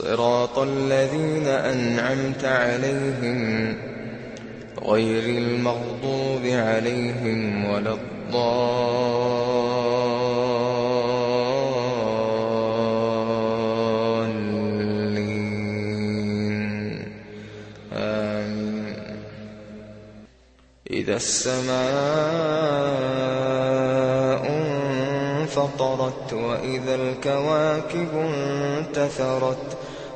صراط الذين أنعمت عليهم غير المغضوب عليهم ولا الضالين. آمين. إذا السماء انفطرت وإذا الكواكب انتثرت